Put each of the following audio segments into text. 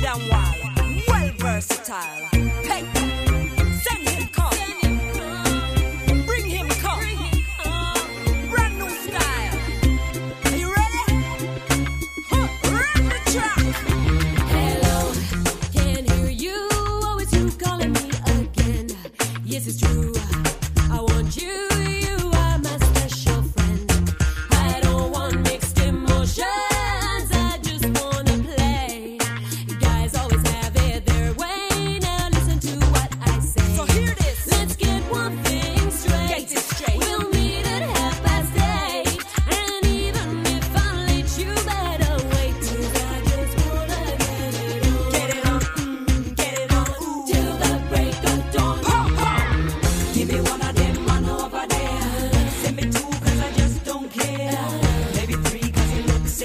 damn well, versatile.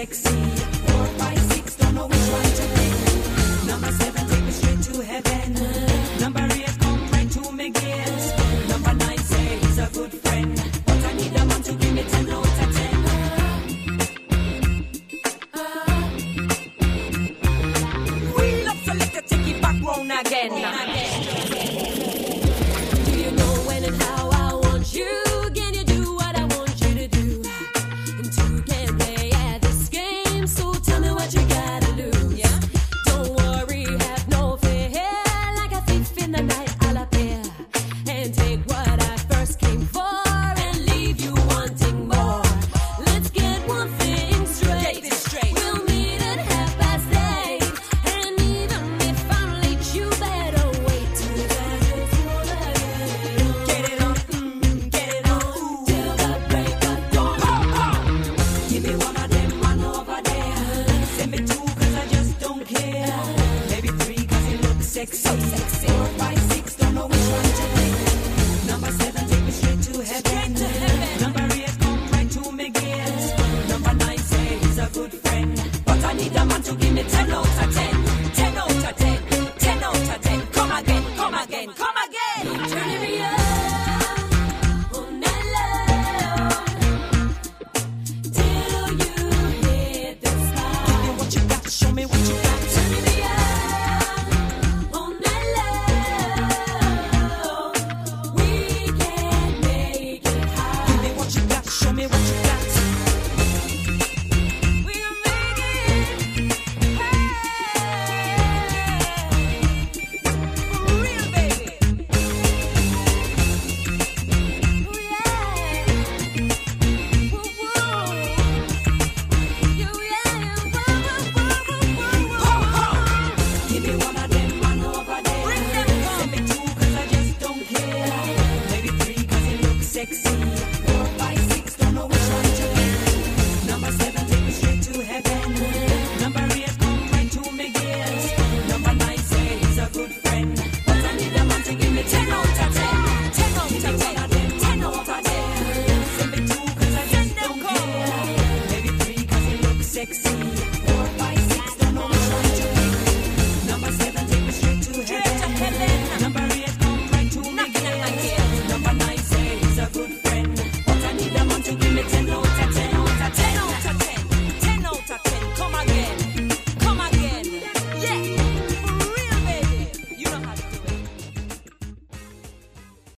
Four, five, six, don't know which one to pick. Number seven, take me straight to heaven. Number eight, come to me. Number nine, say he's a good friend. But I need a man to give me ten out of ten. We love to let you back on again. sexy. So sexy. Don't know which one to pick. Number seven, take me straight to heaven. Number eight, come to. Number nine, say he's a good friend. But I need a man to give me ten out of out of out of ten. Come again, come again, come again. Turn me. Oh, show me what you got.